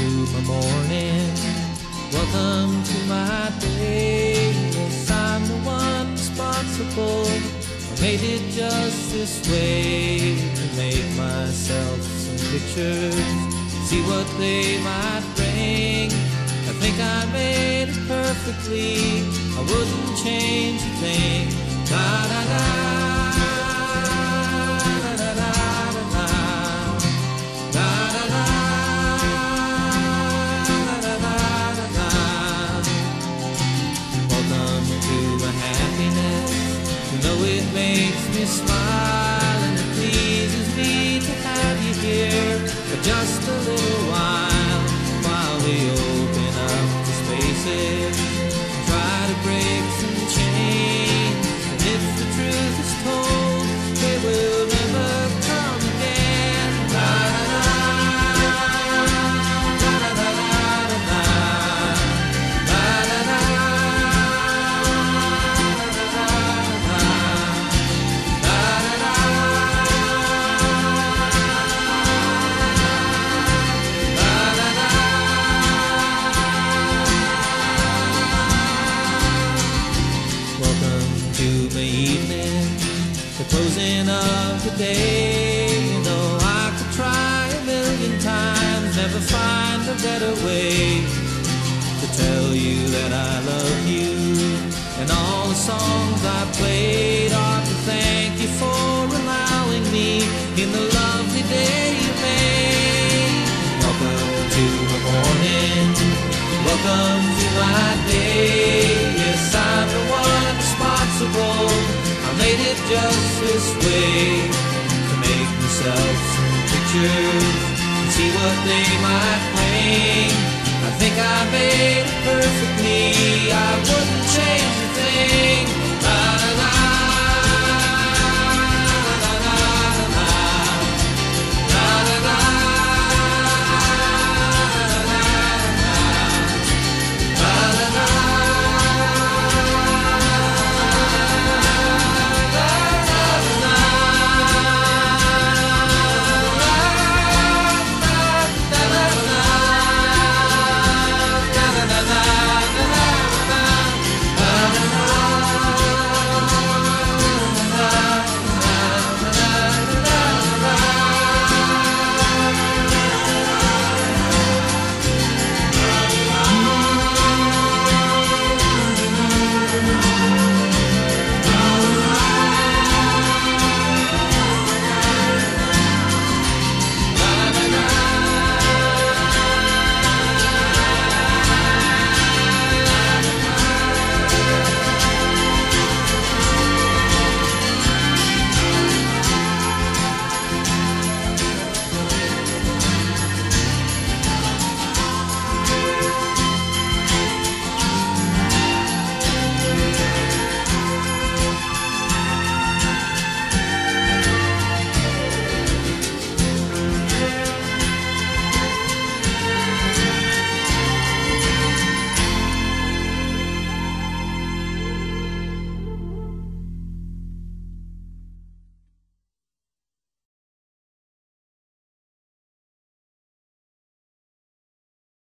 to my morning. Welcome to my day. Yes, I'm the one responsible. I made it just this way to make myself some pictures, see what they might bring. I think I made it perfectly. I wouldn't change a thing. Makes me smile and it pleases me to have you here for just a little while while we open up the spaces day. You know I could try a million times, never find a better way to tell you that I love you. And all the songs I played are to thank you for allowing me in the lovely day you made. Welcome to the morning. Welcome to my day. Yes, I'm the one responsible. I made it just this way myself some pictures and see what they might bring. I think I made it perfectly. I change